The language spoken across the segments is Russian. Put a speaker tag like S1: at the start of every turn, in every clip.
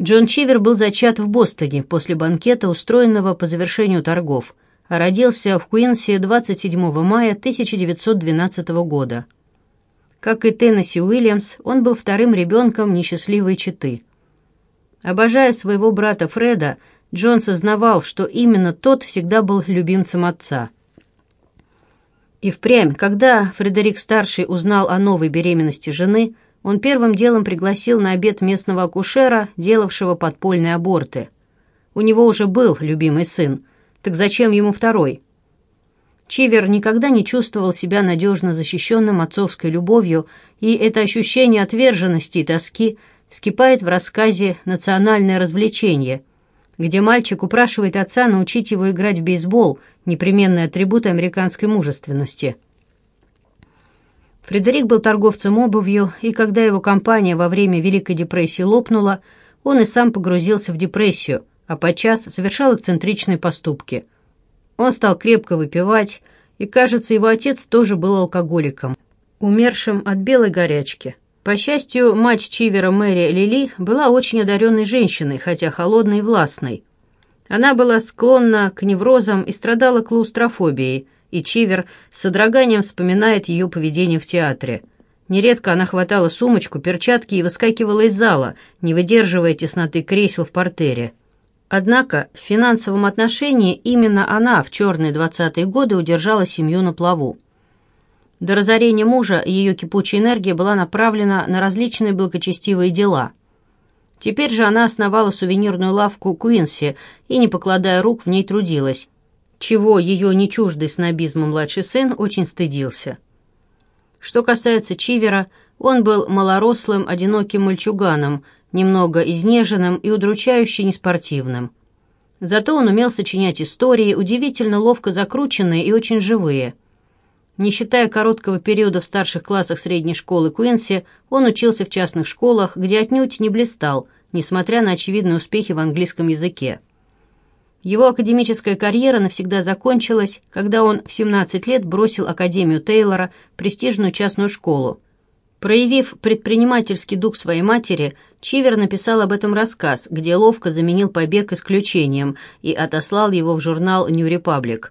S1: Джон Чивер был зачат в Бостоне после банкета, устроенного по завершению торгов, а родился в Куинсе 27 мая 1912 года. Как и Теннесси Уильямс, он был вторым ребенком несчастливой четы. Обожая своего брата Фреда, Джон сознавал, что именно тот всегда был любимцем отца. И впрямь, когда Фредерик-старший узнал о новой беременности жены, он первым делом пригласил на обед местного акушера, делавшего подпольные аборты. У него уже был любимый сын, так зачем ему второй? Чивер никогда не чувствовал себя надежно защищенным отцовской любовью, и это ощущение отверженности и тоски вскипает в рассказе «Национальное развлечение», где мальчик упрашивает отца научить его играть в бейсбол, непременный атрибут американской мужественности – Фредерик был торговцем обувью, и когда его компания во время Великой депрессии лопнула, он и сам погрузился в депрессию, а подчас совершал эксцентричные поступки. Он стал крепко выпивать, и, кажется, его отец тоже был алкоголиком, умершим от белой горячки. По счастью, мать Чивера Мэри Лили была очень одаренной женщиной, хотя холодной и властной. Она была склонна к неврозам и страдала клаустрофобией – и Чивер с содроганием вспоминает ее поведение в театре. Нередко она хватала сумочку, перчатки и выскакивала из зала, не выдерживая тесноты кресел в портере. Однако в финансовом отношении именно она в черные двадцатые годы удержала семью на плаву. До разорения мужа ее кипучая энергия была направлена на различные благочестивые дела. Теперь же она основала сувенирную лавку Куинси и, не покладая рук, в ней трудилась, чего ее не чуждый младший сын очень стыдился. Что касается Чивера, он был малорослым, одиноким мальчуганом, немного изнеженным и удручающе неспортивным. Зато он умел сочинять истории, удивительно ловко закрученные и очень живые. Не считая короткого периода в старших классах средней школы Куинси, он учился в частных школах, где отнюдь не блистал, несмотря на очевидные успехи в английском языке. Его академическая карьера навсегда закончилась, когда он в 17 лет бросил Академию Тейлора, престижную частную школу. Проявив предпринимательский дух своей матери, Чивер написал об этом рассказ, где ловко заменил побег исключением и отослал его в журнал New Republic.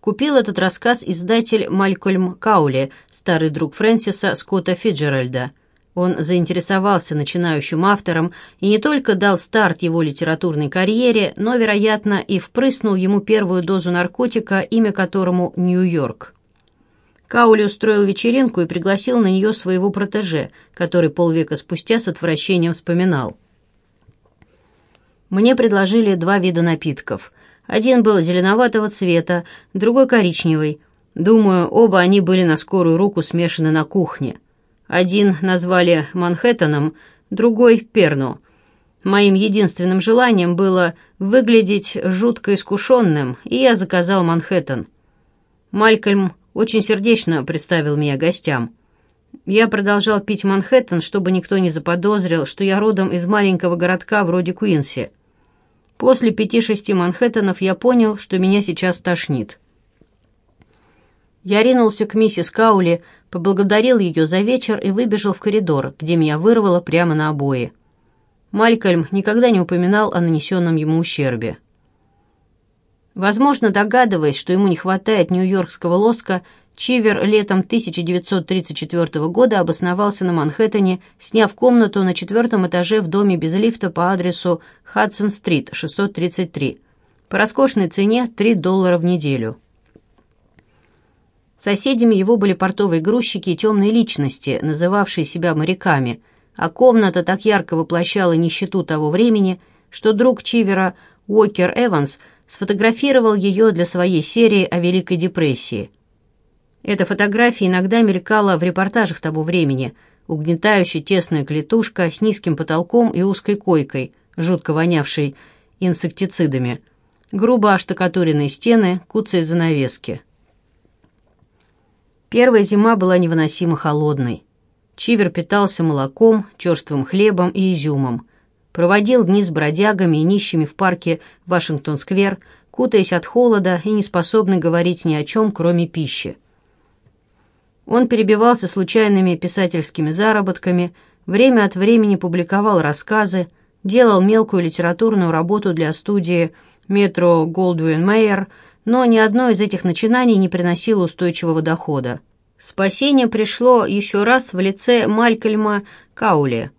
S1: Купил этот рассказ издатель Малькольм Каули, старый друг Фрэнсиса Скотта Фиджеральда – он заинтересовался начинающим автором и не только дал старт его литературной карьере, но, вероятно, и впрыснул ему первую дозу наркотика, имя которому Нью-Йорк. Каули устроил вечеринку и пригласил на нее своего протеже, который полвека спустя с отвращением вспоминал. Мне предложили два вида напитков. Один был зеленоватого цвета, другой коричневый. Думаю, оба они были на скорую руку смешаны на кухне. Один назвали Манхэттеном, другой — Перну. Моим единственным желанием было выглядеть жутко искушенным, и я заказал Манхэттен. Малькольм очень сердечно представил меня гостям. Я продолжал пить Манхэттен, чтобы никто не заподозрил, что я родом из маленького городка вроде Куинси. После пяти-шести Манхэттенов я понял, что меня сейчас тошнит. Я ринулся к миссис Каули, поблагодарил ее за вечер и выбежал в коридор, где меня вырвало прямо на обои. Малькольм никогда не упоминал о нанесенном ему ущербе. Возможно, догадываясь, что ему не хватает нью-йоркского лоска, Чивер летом 1934 года обосновался на Манхэттене, сняв комнату на четвертом этаже в доме без лифта по адресу Хадсон-стрит, 633, по роскошной цене 3 доллара в неделю. Соседями его были портовые грузчики и темные личности, называвшие себя моряками, а комната так ярко воплощала нищету того времени, что друг Чивера Уокер Эванс сфотографировал ее для своей серии о Великой депрессии. Эта фотография иногда мелькала в репортажах того времени, угнетающая тесная клетушка с низким потолком и узкой койкой, жутко вонявшей инсектицидами, грубо оштукатуренные стены, куцые занавески. Первая зима была невыносимо холодной. Чивер питался молоком, черствым хлебом и изюмом. Проводил дни с бродягами и нищими в парке Вашингтон-сквер, кутаясь от холода и не способный говорить ни о чем, кроме пищи. Он перебивался случайными писательскими заработками, время от времени публиковал рассказы, делал мелкую литературную работу для студии «Метро Голдуин Мейер», но ни одно из этих начинаний не приносило устойчивого дохода. Спасение пришло еще раз в лице Малькольма Каули.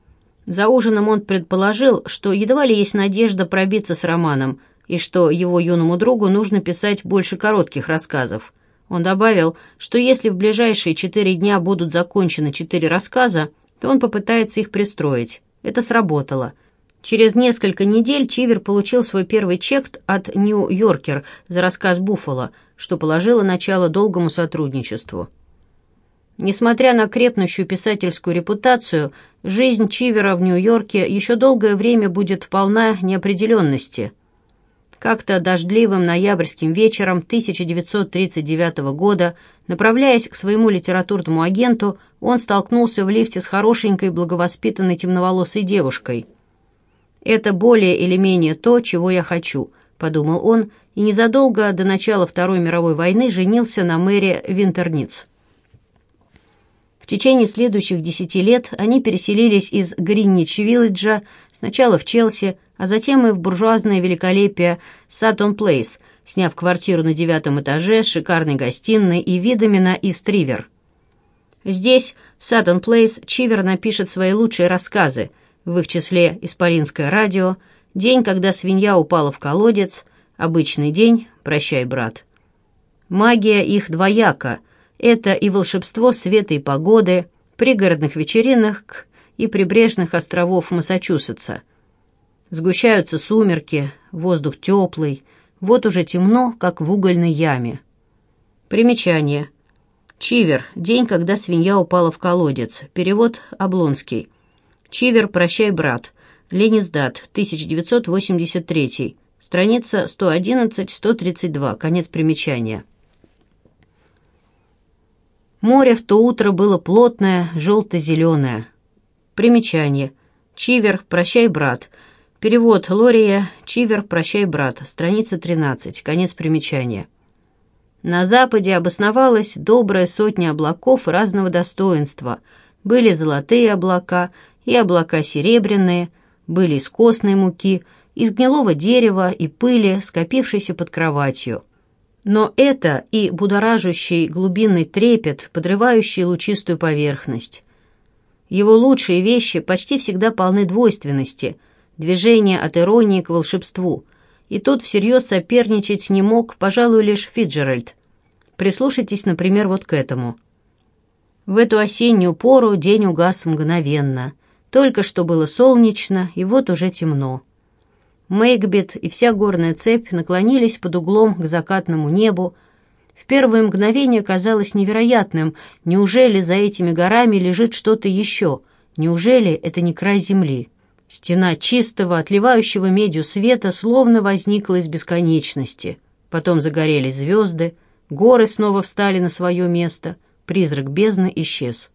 S1: За ужином он предположил, что едва ли есть надежда пробиться с романом, и что его юному другу нужно писать больше коротких рассказов. Он добавил, что если в ближайшие четыре дня будут закончены четыре рассказа, то он попытается их пристроить. Это сработало. Через несколько недель Чивер получил свой первый чек от Нью-Йоркер за рассказ «Буффало», что положило начало долгому сотрудничеству. Несмотря на крепнущую писательскую репутацию, жизнь Чивера в Нью-Йорке еще долгое время будет полна неопределенности. Как-то дождливым ноябрьским вечером 1939 года, направляясь к своему литературному агенту, он столкнулся в лифте с хорошенькой, благовоспитанной темноволосой девушкой. «Это более или менее то, чего я хочу», — подумал он, и незадолго до начала Второй мировой войны женился на мэре Винтерниц. В течение следующих десяти лет они переселились из Гриннич-Вилледжа сначала в Челси, а затем и в буржуазное великолепие Саттон Плейс, сняв квартиру на девятом этаже с шикарной гостиной и видами на Ист-Ривер. Здесь, в Саттон Плейс, Чивер напишет свои лучшие рассказы, в их числе «Исполинское радио», «День, когда свинья упала в колодец», «Обычный день», «Прощай, брат». Магия их двояка – это и волшебство света и погоды, пригородных вечеринок и прибрежных островов Массачусетса. Сгущаются сумерки, воздух теплый, вот уже темно, как в угольной яме. Примечание. Чивер. День, когда свинья упала в колодец. Перевод Облонский. Чивер. Прощай, брат. Ленисдат. 1983. Страница 111-132. Конец примечания. Море в то утро было плотное, желто-зеленое. Примечание. Чивер, прощай, брат. Перевод Лория. Чивер, прощай, брат. Страница 13. Конец примечания. На западе обосновалась добрая сотня облаков разного достоинства. Были золотые облака и облака серебряные, были из костной муки, из гнилого дерева и пыли, скопившейся под кроватью. Но это и будоражащий глубинный трепет, подрывающий лучистую поверхность. Его лучшие вещи почти всегда полны двойственности, движения от иронии к волшебству. И тут всерьез соперничать не мог, пожалуй, лишь Фиджеральд. Прислушайтесь, например, вот к этому. В эту осеннюю пору день угас мгновенно. Только что было солнечно, и вот уже темно. Мейкбет и вся горная цепь наклонились под углом к закатному небу. В первое мгновение казалось невероятным, неужели за этими горами лежит что-то еще? Неужели это не край земли? Стена чистого, отливающего медью света словно возникла из бесконечности. Потом загорелись звезды, горы снова встали на свое место, призрак бездны исчез.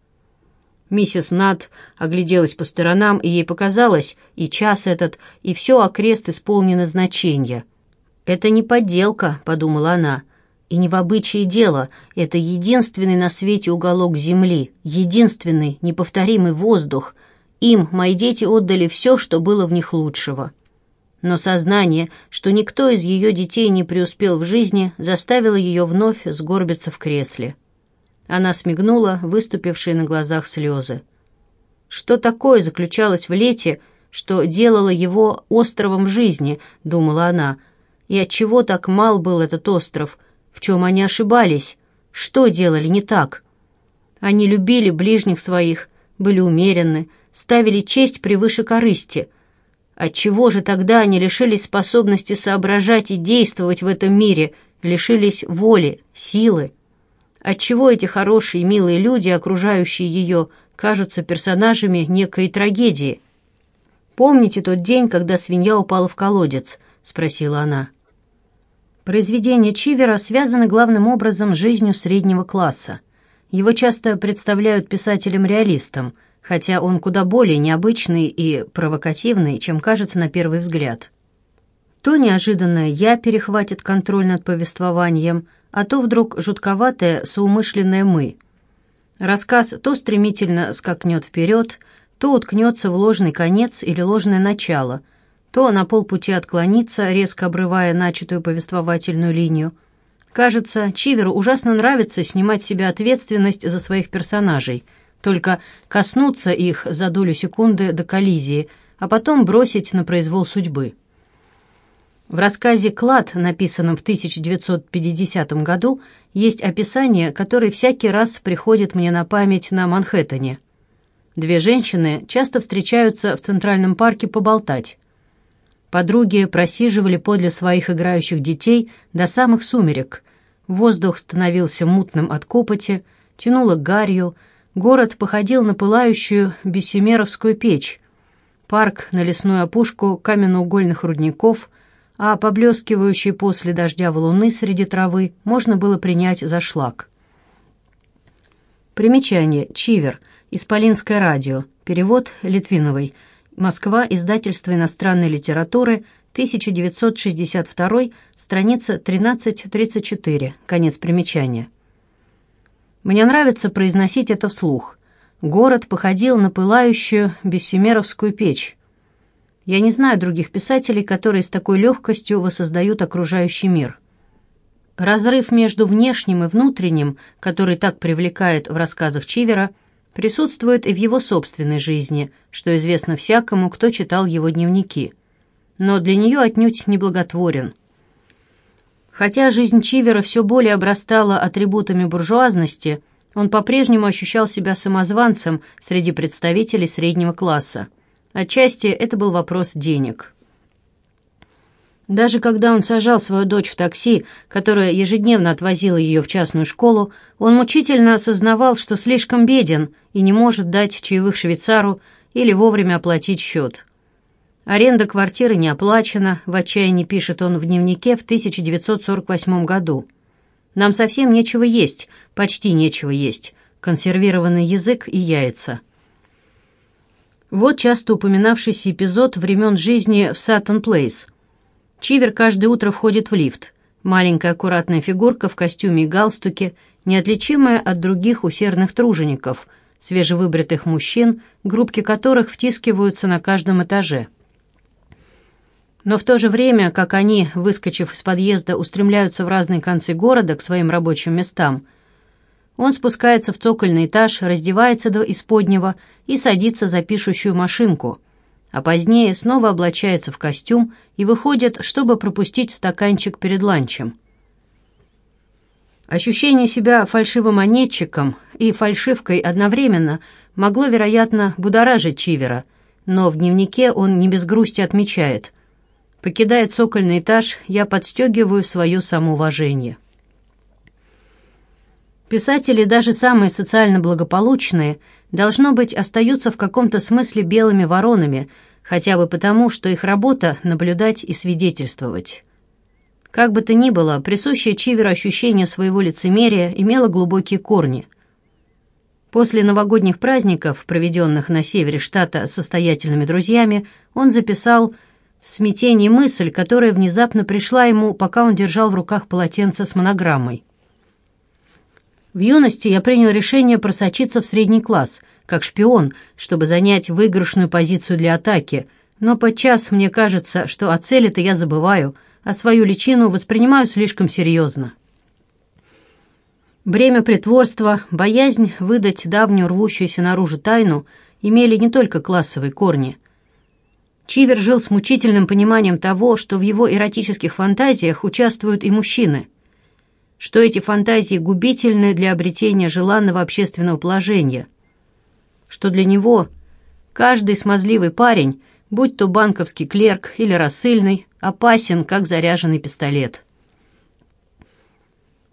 S1: Миссис Нат огляделась по сторонам, и ей показалось, и час этот, и все окрест исполнено значения. «Это не подделка», — подумала она, — «и не в обычае дело. Это единственный на свете уголок земли, единственный неповторимый воздух. Им мои дети отдали все, что было в них лучшего». Но сознание, что никто из ее детей не преуспел в жизни, заставило ее вновь сгорбиться в кресле. Она смигнула выступившие на глазах слезы. Что такое заключалось в лете, что делало его островом жизни, думала она, и от чего так мал был этот остров, в чем они ошибались, что делали не так. Они любили ближних своих, были умеренны, ставили честь превыше корысти. Отчего же тогда они лишились способности соображать и действовать в этом мире, лишились воли, силы? Отчего эти хорошие, милые люди, окружающие ее, кажутся персонажами некой трагедии? «Помните тот день, когда свинья упала в колодец?» — спросила она. Произведения Чивера связаны главным образом с жизнью среднего класса. Его часто представляют писателем-реалистом, хотя он куда более необычный и провокативный, чем кажется на первый взгляд. То неожиданное «я» перехватит контроль над повествованием — а то вдруг жутковатое, соумышленное «мы». Рассказ то стремительно скакнет вперед, то уткнется в ложный конец или ложное начало, то на полпути отклонится, резко обрывая начатую повествовательную линию. Кажется, Чиверу ужасно нравится снимать себе ответственность за своих персонажей, только коснуться их за долю секунды до коллизии, а потом бросить на произвол судьбы. В рассказе «Клад», написанном в 1950 году, есть описание, которое всякий раз приходит мне на память на Манхэттене. Две женщины часто встречаются в Центральном парке поболтать. Подруги просиживали подле своих играющих детей до самых сумерек. Воздух становился мутным от копоти, тянуло гарью, город походил на пылающую бессемеровскую печь. Парк на лесную опушку каменноугольных рудников – а поблескивающие после дождя валуны среди травы можно было принять за шлак. Примечание. Чивер. Исполинское радио. Перевод Литвиновой. Москва. Издательство иностранной литературы. 1962. Страница 1334. Конец примечания. Мне нравится произносить это вслух. Город походил на пылающую бессемеровскую печь. Я не знаю других писателей, которые с такой легкостью воссоздают окружающий мир. Разрыв между внешним и внутренним, который так привлекает в рассказах Чивера, присутствует и в его собственной жизни, что известно всякому, кто читал его дневники. Но для нее отнюдь не благотворен. Хотя жизнь Чивера все более обрастала атрибутами буржуазности, он по-прежнему ощущал себя самозванцем среди представителей среднего класса. Отчасти это был вопрос денег. Даже когда он сажал свою дочь в такси, которое ежедневно отвозило ее в частную школу, он мучительно осознавал, что слишком беден и не может дать чаевых швейцару или вовремя оплатить счет. Аренда квартиры не оплачена, в отчаянии пишет он в дневнике в 1948 году. «Нам совсем нечего есть, почти нечего есть. Консервированный язык и яйца». Вот часто упоминавшийся эпизод времен жизни в Саттон Плейс. Чивер каждое утро входит в лифт. Маленькая аккуратная фигурка в костюме и галстуке, неотличимая от других усердных тружеников, свежевыбритых мужчин, группки которых втискиваются на каждом этаже. Но в то же время, как они, выскочив из подъезда, устремляются в разные концы города к своим рабочим местам – он спускается в цокольный этаж, раздевается до исподнего и садится за пишущую машинку, а позднее снова облачается в костюм и выходит, чтобы пропустить стаканчик перед ланчем. Ощущение себя фальшивомонетчиком и фальшивкой одновременно могло, вероятно, будоражить Чивера, но в дневнике он не без грусти отмечает. Покидая цокольный этаж, я подстегиваю свое самоуважение. Писатели, даже самые социально благополучные, должно быть, остаются в каком-то смысле белыми воронами, хотя бы потому, что их работа — наблюдать и свидетельствовать. Как бы то ни было, присущее Чиверу ощущение своего лицемерия имело глубокие корни. После новогодних праздников, проведенных на севере штата состоятельными друзьями, он записал в смятении мысль, которая внезапно пришла ему, пока он держал в руках полотенце с монограммой. В юности я принял решение просочиться в средний класс, как шпион, чтобы занять выигрышную позицию для атаки, но подчас мне кажется, что о цели-то я забываю, а свою личину воспринимаю слишком серьезно. Бремя притворства, боязнь выдать давнюю рвущуюся наружу тайну имели не только классовые корни. Чивер жил с мучительным пониманием того, что в его эротических фантазиях участвуют и мужчины – что эти фантазии губительны для обретения желанного общественного положения, что для него каждый смазливый парень, будь то банковский клерк или рассыльный, опасен, как заряженный пистолет.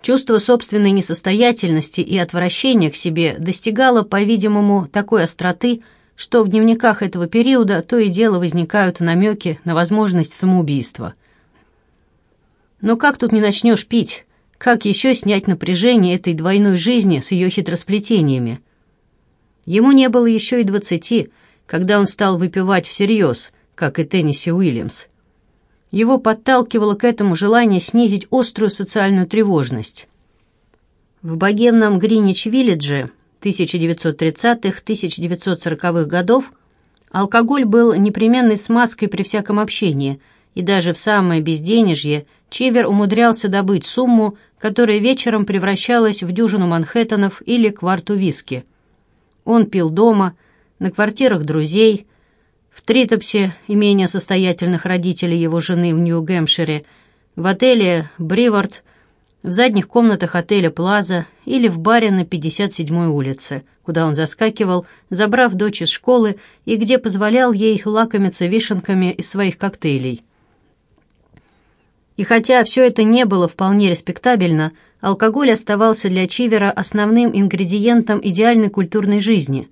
S1: Чувство собственной несостоятельности и отвращения к себе достигало, по-видимому, такой остроты, что в дневниках этого периода то и дело возникают намеки на возможность самоубийства. Но как тут не начнешь пить? Как еще снять напряжение этой двойной жизни с ее хитросплетениями? Ему не было еще и двадцати, когда он стал выпивать всерьез, как и Тенниси Уильямс. Его подталкивало к этому желание снизить острую социальную тревожность. В богемном Гринич-Виллидже 1930-1940-х годов Алкоголь был непременной смазкой при всяком общении, и даже в самое безденежье Чивер умудрялся добыть сумму, которая вечером превращалась в дюжину манхэттенов или кварту виски. Он пил дома, на квартирах друзей, в Тритопсе, имение состоятельных родителей его жены в Нью-Гэмпшире, в отеле «Бривард», в задних комнатах отеля «Плаза» или в баре на 57-й улице, куда он заскакивал, забрав дочь из школы и где позволял ей лакомиться вишенками из своих коктейлей. И хотя все это не было вполне респектабельно, алкоголь оставался для Чивера основным ингредиентом идеальной культурной жизни.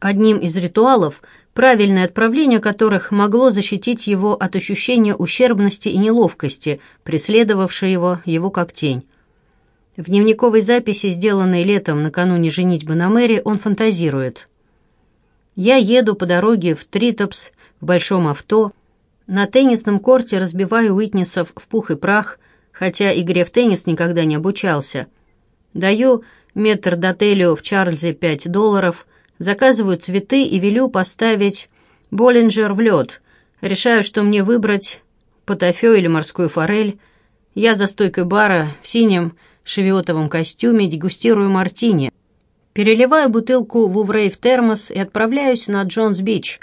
S1: Одним из ритуалов – правильное отправление которых могло защитить его от ощущения ущербности и неловкости, преследовавшей его, его как тень. В дневниковой записи, сделанной летом накануне женитьбы на Мэри, он фантазирует. «Я еду по дороге в Тритопс в большом авто, на теннисном корте разбиваю Уитнесов в пух и прах, хотя игре в теннис никогда не обучался. Даю метр дотелю в Чарльзе 5 долларов – Заказываю цветы и велю поставить Боллинджер в лед. Решаю, что мне выбрать потафё или морскую форель. Я за стойкой бара в синем шевиотовом костюме дегустирую мартини. Переливаю бутылку вувре в термос и отправляюсь на Джонс-Бич.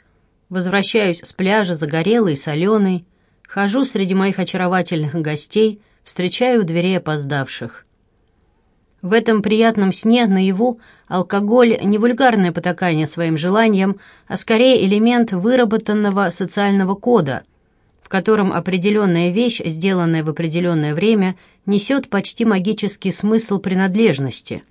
S1: Возвращаюсь с пляжа загорелый, соленый. Хожу среди моих очаровательных гостей, встречаю у дверей опоздавших. В этом приятном сне наяву алкоголь не вульгарное потакание своим желаниям, а скорее элемент выработанного социального кода, в котором определенная вещь, сделанная в определенное время, несет почти магический смысл принадлежности.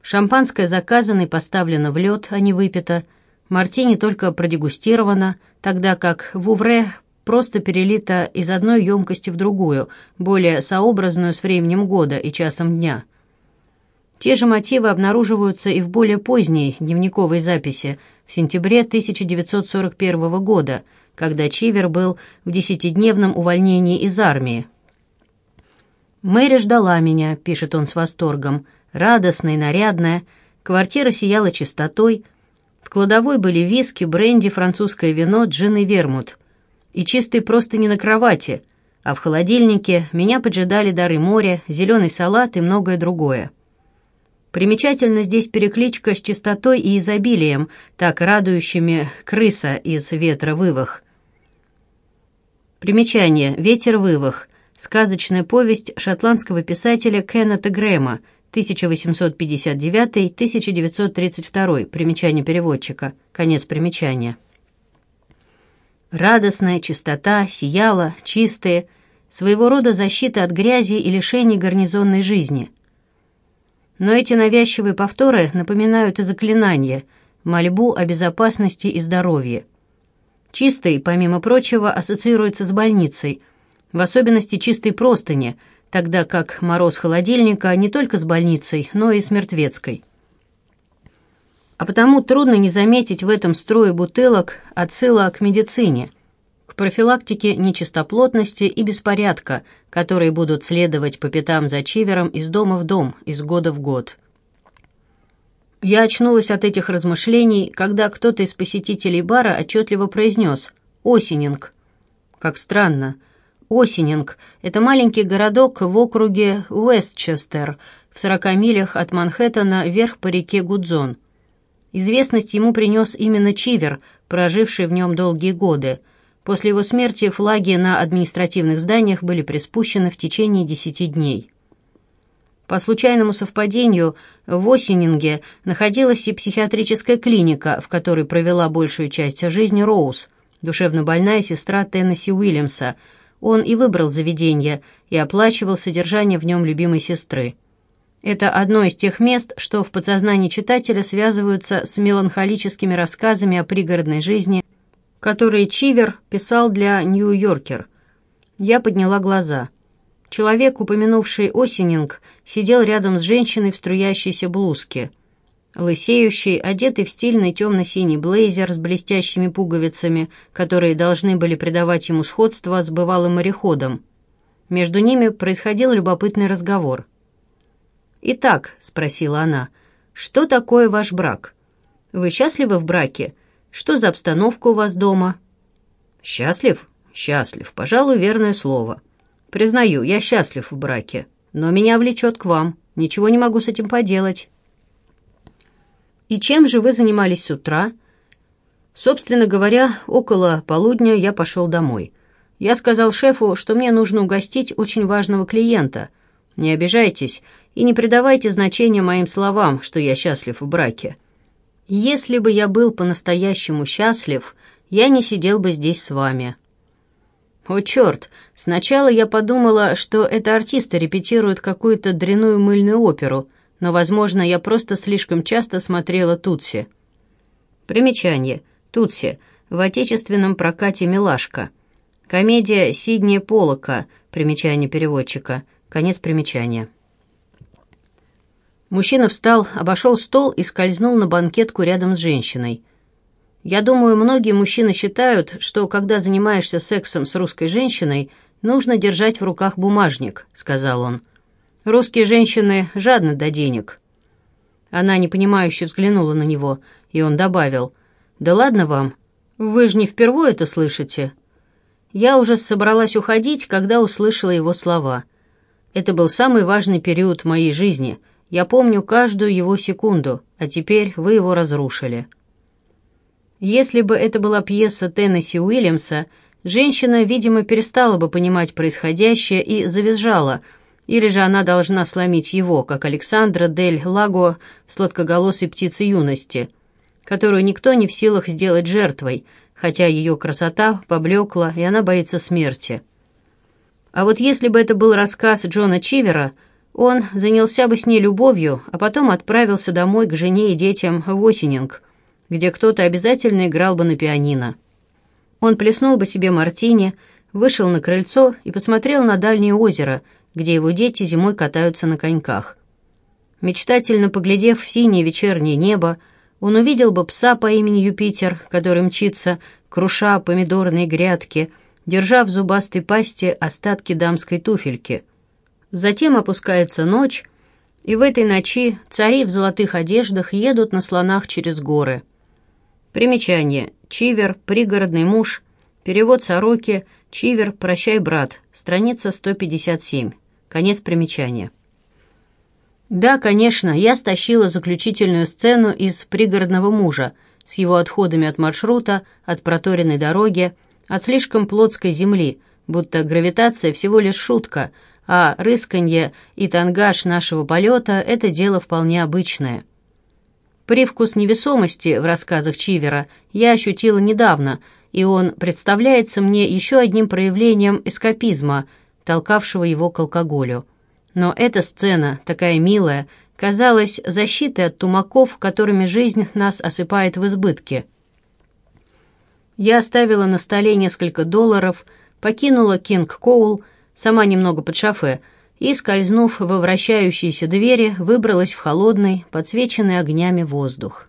S1: Шампанское заказано и поставлено в лед, а не выпито, мартини только продегустировано, тогда как в Увре просто перелита из одной емкости в другую, более сообразную с временем года и часом дня. Те же мотивы обнаруживаются и в более поздней дневниковой записи в сентябре 1941 года, когда Чивер был в десятидневном увольнении из армии. «Мэри ждала меня», — пишет он с восторгом, радостная и нарядная, квартира сияла чистотой, кладовой были виски, бренди, французское вино, джин и вермут — и чистые не на кровати, а в холодильнике меня поджидали дары моря, зеленый салат и многое другое. Примечательно здесь перекличка с чистотой и изобилием, так радующими крыса из «Ветра вывах». Примечание «Ветер вывах» — сказочная повесть шотландского писателя Кеннета Грэма, 1859-1932, примечание переводчика, конец примечания. Радостная чистота сияла, чистая, своего рода защита от грязи и лишений гарнизонной жизни. Но эти навязчивые повторы напоминают и заклинания, мольбу о безопасности и здоровье. Чистый, помимо прочего, ассоциируется с больницей, в особенности чистой простыни, тогда как мороз холодильника не только с больницей, но и с мертвецкой а потому трудно не заметить в этом строе бутылок отсылок к медицине, к профилактике нечистоплотности и беспорядка, которые будут следовать по пятам за Чивером из дома в дом, из года в год. Я очнулась от этих размышлений, когда кто-то из посетителей бара отчетливо произнес «Осенинг». Как странно. Осенинг – это маленький городок в округе Уэстчестер, в 40 милях от Манхэттена вверх по реке Гудзон – Известность ему принес именно Чивер, проживший в нем долгие годы. После его смерти флаги на административных зданиях были приспущены в течение десяти дней. По случайному совпадению, в Осенинге находилась и психиатрическая клиника, в которой провела большую часть жизни Роуз, душевнобольная сестра Теннесси Уильямса. Он и выбрал заведение и оплачивал содержание в нем любимой сестры. Это одно из тех мест, что в подсознании читателя связываются с меланхолическими рассказами о пригородной жизни, которые Чивер писал для «Нью-Йоркер». Я подняла глаза. Человек, упомянувший Осенинг, сидел рядом с женщиной в струящейся блузке. Лысеющий, одетый в стильный темно-синий блейзер с блестящими пуговицами, которые должны были придавать ему сходство с бывалым мореходом. Между ними происходил любопытный разговор – «Итак», — спросила она, — «что такое ваш брак? Вы счастливы в браке? Что за обстановка у вас дома?» «Счастлив? Счастлив. Пожалуй, верное слово. Признаю, я счастлив в браке, но меня влечет к вам. Ничего не могу с этим поделать». «И чем же вы занимались с утра?» Собственно говоря, около полудня я пошел домой. Я сказал шефу, что мне нужно угостить очень важного клиента. Не обижайтесь и не придавайте значения моим словам, что я счастлив в браке. Если бы я был по-настоящему счастлив, я не сидел бы здесь с вами. О, черт! Сначала я подумала, что это артисты репетируют какую-то дряную мыльную оперу, но, возможно, я просто слишком часто смотрела Тутси. Примечание – Тутси в отечественном прокате «Милашка». Комедия Сидни Полока, примечание переводчика, конец примечания. Мужчина встал, обошел стол и скользнул на банкетку рядом с женщиной. Я думаю, многие мужчины считают, что когда занимаешься сексом с русской женщиной, нужно держать в руках бумажник, сказал он. Русские женщины жадны до денег. Она непонимающе взглянула на него, и он добавил – «Да ладно вам. Вы же не впервые это слышите». Я уже собралась уходить, когда услышала его слова. Это был самый важный период моей жизни. Я помню каждую его секунду, а теперь вы его разрушили. Если бы это была пьеса Теннесси Уильямса, женщина, видимо, перестала бы понимать происходящее и завизжала, или же она должна сломить его, как Александра Дель Лаго «Сладкоголосой птице юности», которую никто не в силах сделать жертвой, хотя ее красота поблекла, и она боится смерти. А вот если бы это был рассказ Джона Чивера, он занялся бы с ней любовью, а потом отправился домой к жене и детям в Осенинг, где кто-то обязательно играл бы на пианино. Он плеснул бы себе мартини, вышел на крыльцо и посмотрел на дальнее озеро, где его дети зимой катаются на коньках. Мечтательно поглядев в синее вечернее небо, он увидел бы пса по имени Юпитер, который мчится, круша помидорные грядки, держа в зубастой пасти остатки дамской туфельки. Затем опускается ночь, и в этой ночи цари в золотых одеждах едут на слонах через горы. Примечание. Чивер, пригородный муж. Перевод сороки. Чивер, прощай, брат. Страница 157. Конец примечания. Да, конечно, я стащила заключительную сцену из «Пригородного мужа» с его отходами от маршрута, от проторенной дороги, от слишком плотской земли, будто гравитация всего лишь шутка, а рысканье и тангаж нашего полета — это дело вполне обычное. Привкус невесомости в рассказах Чивера я ощутила недавно, и он представляется мне еще одним проявлением эскапизма, толкавшего его к алкоголю. Но эта сцена, такая милая, казалась защитой от тумаков, которыми жизнь нас осыпает в избытке. Я оставила на столе несколько долларов, покинула Кинг Коул, сама немного под шофе, и, скользнув во вращающиеся двери, выбралась в холодный, подсвеченный огнями воздух.